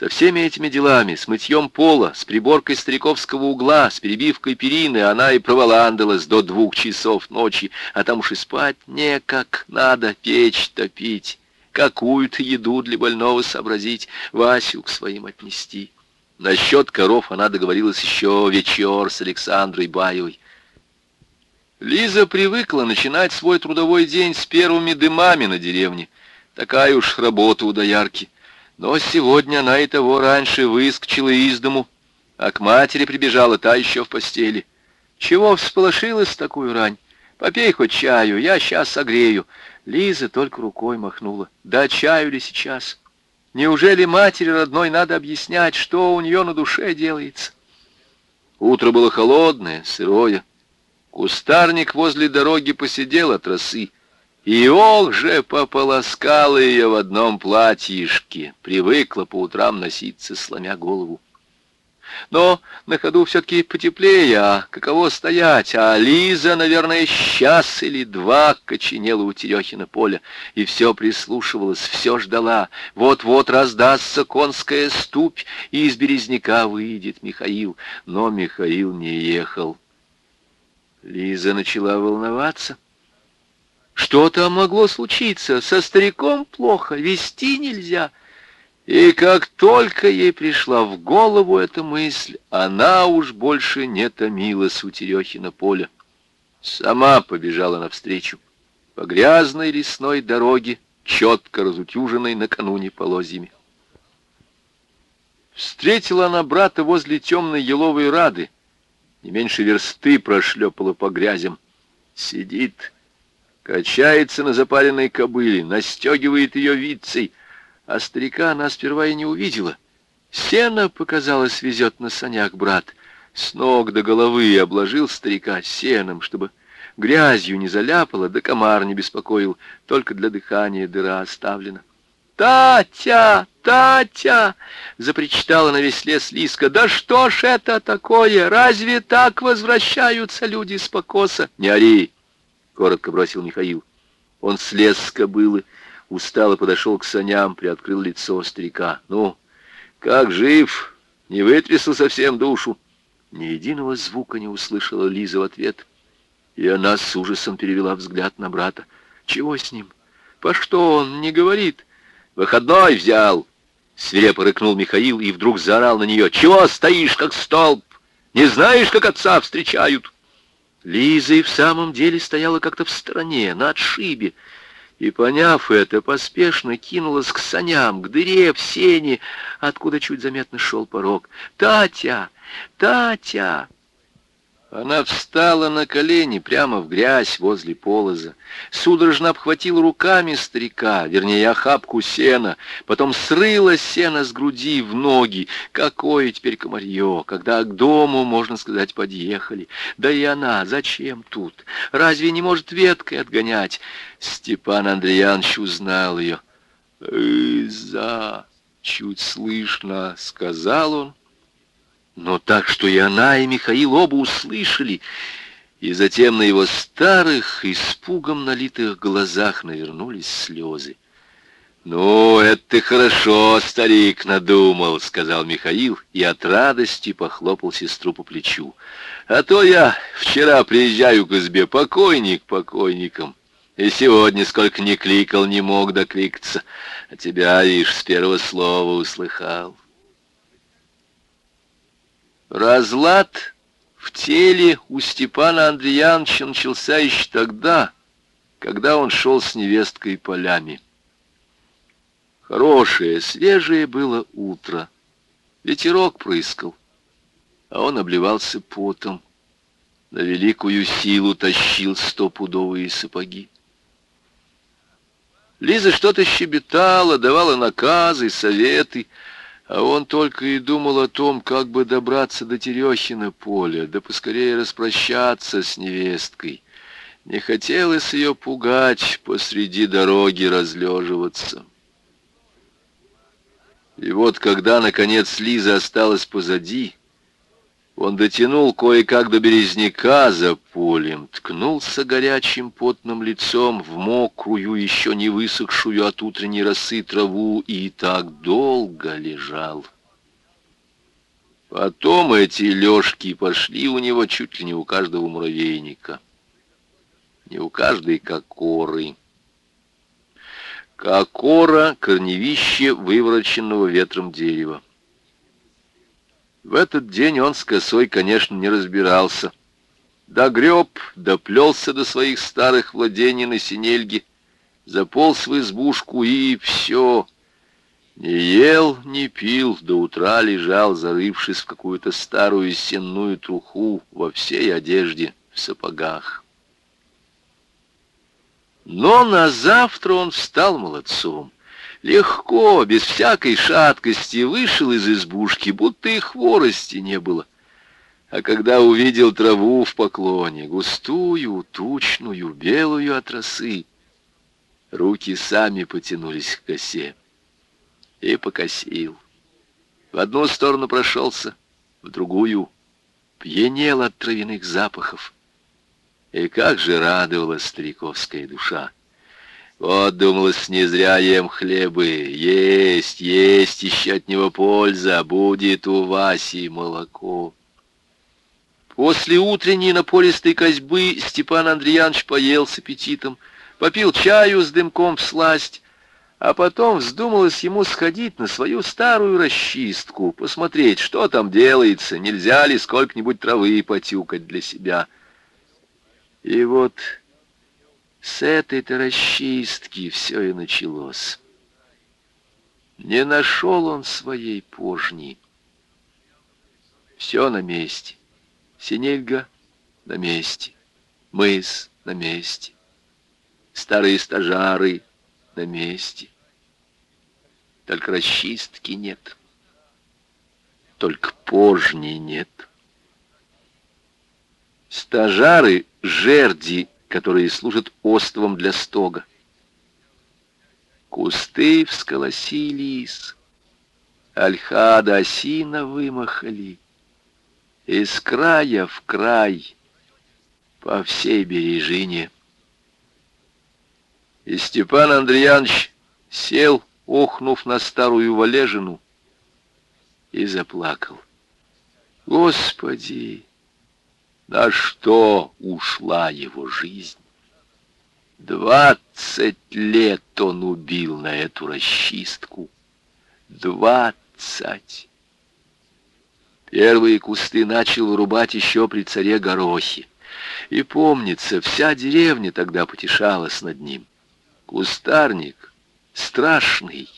Со всеми этими делами, с мытьем пола, с приборкой стариковского угла, с перебивкой перины, она и проволандалась до двух часов ночи, а там уж и спать некак, надо печь топить, какую-то еду для больного сообразить, Васю к своим отнести. Насчет коров она договорилась еще вечер с Александрой Баевой. Лиза привыкла начинать свой трудовой день с первыми дымами на деревне. Такая уж работа у доярки — но сегодня она и того раньше выскочила из дому, а к матери прибежала та еще в постели. Чего всполошилась такую рань? Попей хоть чаю, я сейчас согрею. Лиза только рукой махнула. Да чаю ли сейчас? Неужели матери родной надо объяснять, что у нее на душе делается? Утро было холодное, сырое. Кустарник возле дороги посидел от росы. И ох же пополоскала ее в одном платьишке, привыкла по утрам носиться, сломя голову. Но на ходу все-таки потеплее, а каково стоять? А Лиза, наверное, час или два коченела у Терехина поля, и все прислушивалась, все ждала. Вот-вот раздастся конская ступь, и из березняка выйдет Михаил. Но Михаил не ехал. Лиза начала волноваться. Что там могло случиться? Со стариком плохо, вести нельзя. И как только ей пришла в голову эта мысль, она уж больше не томилась у Терехина поля. Сама побежала навстречу по грязной лесной дороге, четко разутюженной накануне полозьями. Встретила она брата возле темной еловой рады, не меньше версты прошлепала по грязям. Сидит, Качается на запаренной кобыле, настегивает ее вицей, а старика она сперва и не увидела. Сено, показалось, везет на санях брат. С ног до головы обложил старика сеном, чтобы грязью не заляпало, да комар не беспокоил, только для дыхания дыра оставлена. «Татя! Татя!» — запричитала на весь лес Лиска. «Да что ж это такое? Разве так возвращаются люди с покоса?» «Не ори!» Коротко бросил Михаил. Он слез с кобылы, устало подошел к саням, приоткрыл лицо старика. «Ну, как жив? Не вытрясал совсем душу?» Ни единого звука не услышала Лиза в ответ. И она с ужасом перевела взгляд на брата. «Чего с ним? По что он не говорит?» «Выходной взял!» Свирепо рыкнул Михаил и вдруг заорал на нее. «Чего стоишь, как столб? Не знаешь, как отца встречают?» Лиза и в самом деле стояла как-то в стороне, на отшибе, и, поняв это, поспешно кинулась к саням, к дыре в сене, откуда чуть заметно шел порог. «Татя! Татя!» Она встала на колени прямо в грязь возле полоза, судорожно обхватила руками старика, вернее, охапку сена, потом срыла сено с груди в ноги. Какое теперь комарье, когда к дому, можно сказать, подъехали. Да и она, зачем тут? Разве не может веткой отгонять? Степан Андреянович узнал ее. «Иза!» — чуть слышно сказал он но так, что и она, и Михаил оба услышали, и затем на его старых, испугом налитых глазах навернулись слезы. «Ну, это ты хорошо, старик, надумал», — сказал Михаил и от радости похлопал сестру по плечу. «А то я вчера приезжаю к избе покойник покойником, и сегодня сколько ни кликал, не мог докликаться, а тебя, видишь, с первого слова услыхал». Разлад в теле у Степана Андреяновича начался еще тогда, когда он шел с невесткой полями. Хорошее, свежее было утро. Ветерок прыскал, а он обливался потом. На великую силу тащил стопудовые сапоги. Лиза что-то щебетала, давала наказы, советы, а он только и думал о том, как бы добраться до Терехина поля, да поскорее распрощаться с невесткой. Не хотелось ее пугать, посреди дороги разлеживаться. И вот, когда, наконец, Лиза осталась позади, Он дотянул кое-как до березняка за полем, ткнулся горячим потным лицом в мокрую, еще не высохшую от утренней росы траву и так долго лежал. Потом эти лёжки пошли у него чуть ли не у каждого муравейника, не у каждой кокоры. Кокора — корневище вывороченного ветром дерева. В этот день он с косой, конечно, не разбирался. Догреб, доплелся до своих старых владений на синельге, заполз в избушку и все. Не ел, не пил, до утра лежал, зарывшись в какую-то старую сенную труху во всей одежде, в сапогах. Но на завтра он встал молодцом легко, без всякой шаткости, вышел из избушки, будто и хворости не было. А когда увидел траву в поклоне, густую, тучную, белую от росы, руки сами потянулись к косе. И покосил. В одну сторону прошелся, в другую пьянел от травяных запахов. И как же радовалась стариковская душа! Вот, думалось, не зря ем хлебы. Есть, есть еще от него польза. Будет у Васи молоко. После утренней напористой козьбы Степан Андреянович поел с аппетитом, попил чаю с дымком в сласть, а потом вздумалось ему сходить на свою старую расчистку, посмотреть, что там делается, нельзя ли сколько-нибудь травы потюкать для себя. И вот с этой-то расчистки все и началось. Не нашел он своей пожни. Все на месте. Синельга на месте. Мыс на месте. Старые стажары на месте. Только расчистки нет. Только пожни нет. Стажары, жерди которые служат островом для стога. Кусты всколосились, ольха да осина вымахали, из края в край по всей бережине. И Степан Андреянович сел, охнув на старую валежину, и заплакал. Господи! На что ушла его жизнь? Двадцать лет он убил на эту расчистку. Двадцать. Первые кусты начал вырубать еще при царе Горохе. И помнится, вся деревня тогда потешалась над ним. Кустарник страшный,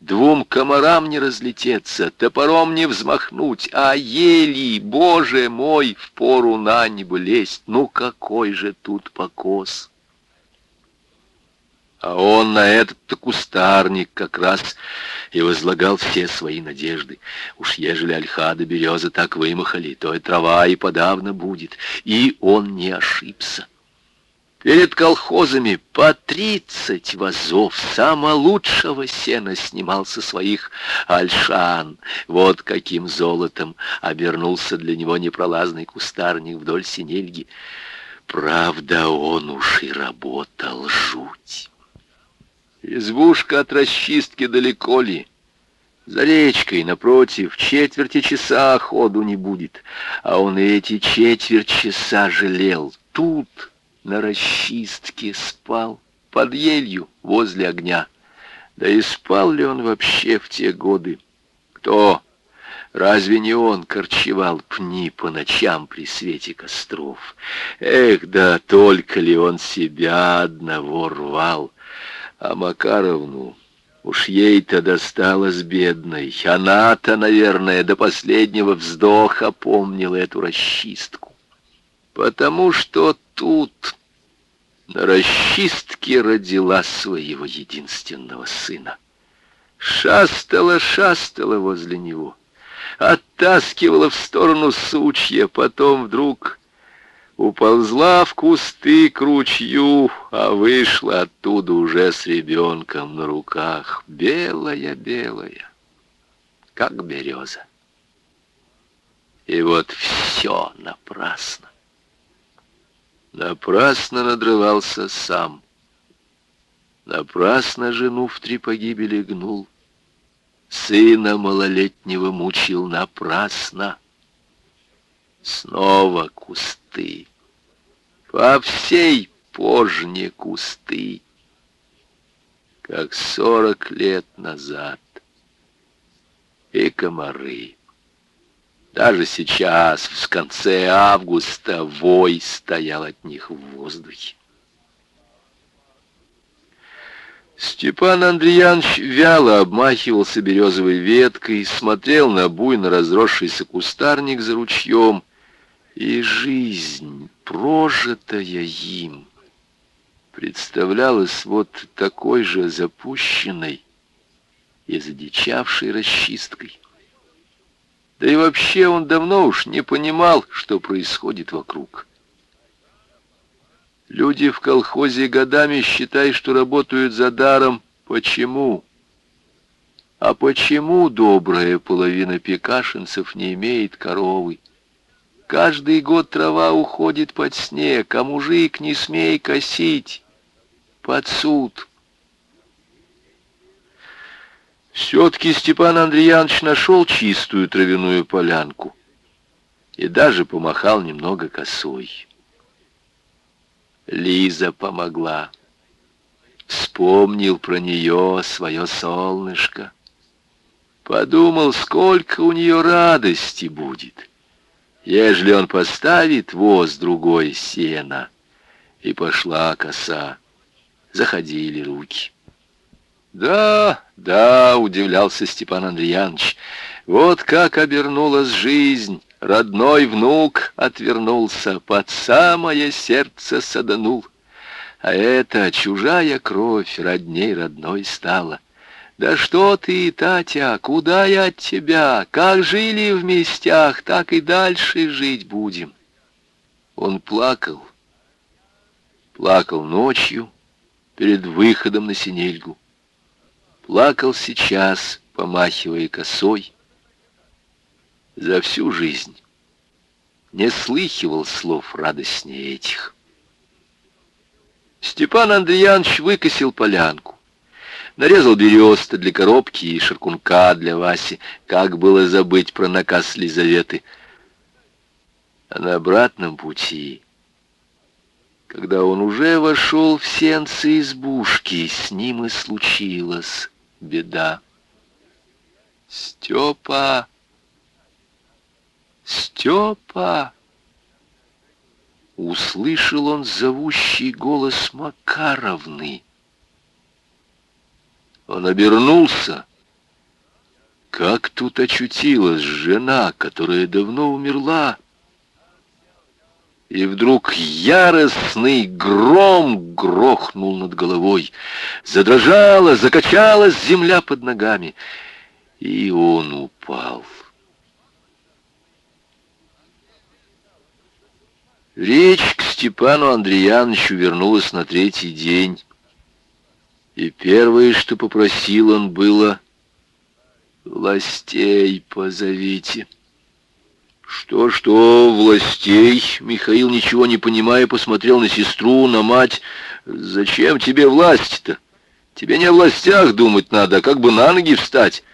Двум комарам не разлететься, топором не взмахнуть, а ели, боже мой, в пору на небо лезть. Ну какой же тут покос! А он на этот-то кустарник как раз и возлагал все свои надежды. Уж ежели ольха да береза так вымахали, то и трава и подавно будет. И он не ошибся. Перед колхозами по тридцать вазов самого лучшего сена снимал со своих альшан. Вот каким золотом обернулся для него непролазный кустарник вдоль синельги. Правда, он уж и работал жуть. Избушка от расчистки далеко ли? За речкой, напротив, четверти часа ходу не будет. А он и эти четверть часа жалел. Тут на расчистке спал, под елью возле огня. Да и спал ли он вообще в те годы? Кто? Разве не он корчевал пни по ночам при свете костров? Эх, да только ли он себя одного рвал? А Макаровну... Уж ей-то досталось бедной. Она-то, наверное, до последнего вздоха помнила эту расчистку. Потому что тут, на расчистке, родила своего единственного сына. Шастала, шастала возле него, оттаскивала в сторону сучья, потом вдруг уползла в кусты к ручью, а вышла оттуда уже с ребенком на руках, белая-белая, как береза. И вот все напрасно. Напрасно надрывался сам. Напрасно жену в три погибели гнул. Сына малолетнего мучил напрасно. Снова кусты. По всей пожне кусты. Как сорок лет назад. И комары. Даже сейчас, в конце августа, вой стоял от них в воздухе. Степан Андреянович вяло обмахивался березовой веткой, смотрел на буйно разросшийся кустарник за ручьем, и жизнь, прожитая им, представлялась вот такой же запущенной и задичавшей расчисткой. Да и вообще он давно уж не понимал, что происходит вокруг. Люди в колхозе годами считают, что работают за даром. Почему? А почему добрая половина пекашинцев не имеет коровы? Каждый год трава уходит под снег, а мужик не смей косить. Под суд. Все-таки Степан Андреянович нашел чистую травяную полянку и даже помахал немного косой. Лиза помогла. Вспомнил про нее свое солнышко. Подумал, сколько у нее радости будет, ежели он поставит воз другой сена. И пошла коса. Заходили руки. «Да, да», — удивлялся Степан Андреянович, — «вот как обернулась жизнь». Родной внук отвернулся, под самое сердце саданул. А это чужая кровь родней родной стала. Да что ты, Татя, куда я от тебя? Как жили в местях, так и дальше жить будем. Он плакал, плакал ночью перед выходом на синельгу. Плакал сейчас, помахивая косой. За всю жизнь не слыхивал слов радостнее этих. Степан Андреянович выкосил полянку. Нарезал бересты для коробки и шаркунка для Васи. Как было забыть про наказ Лизаветы. А на обратном пути когда он уже вошел в сенцы избушки, с ним и случилось беда. Степа! Степа! Услышал он зовущий голос Макаровны. Он обернулся. Как тут очутилась жена, которая давно умерла? И вдруг яростный гром грохнул над головой. Задрожала, закачалась земля под ногами. И он упал. Речь к Степану Андреяновичу вернулась на третий день. И первое, что попросил он, было «Властей позовите». «Что-что, властей?» Михаил, ничего не понимая, посмотрел на сестру, на мать. «Зачем тебе власть-то? Тебе не о властях думать надо, а как бы на ноги встать».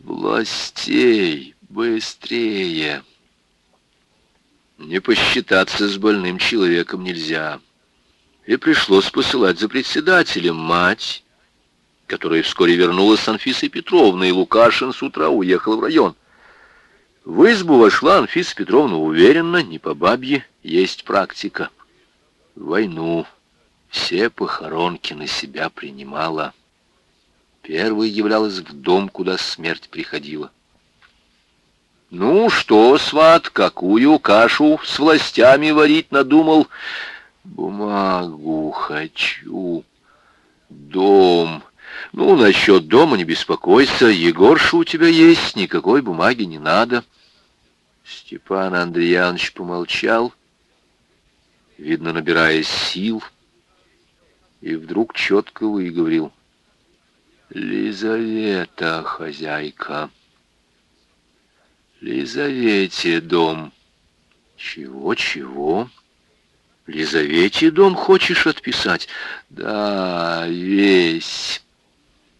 «Властей, быстрее!» Не посчитаться с больным человеком нельзя. И пришлось посылать за председателем мать, которая вскоре вернулась с Анфисой Петровной, и Лукашин с утра уехал в район. В избу вошла Анфиса Петровна уверенно, не по бабье, есть практика. Войну все похоронки на себя принимала. Первой являлась в дом, куда смерть приходила. «Ну что, сват, какую кашу с властями варить надумал?» «Бумагу хочу. Дом. Ну, насчет дома не беспокойся. Егорша у тебя есть, никакой бумаги не надо». Степан Андреянович помолчал, видно, набирая сил, и вдруг четко выговорил. «Лизавета, хозяйка, Лизавете дом. Чего, чего? Лизавете дом хочешь отписать? Да, весь.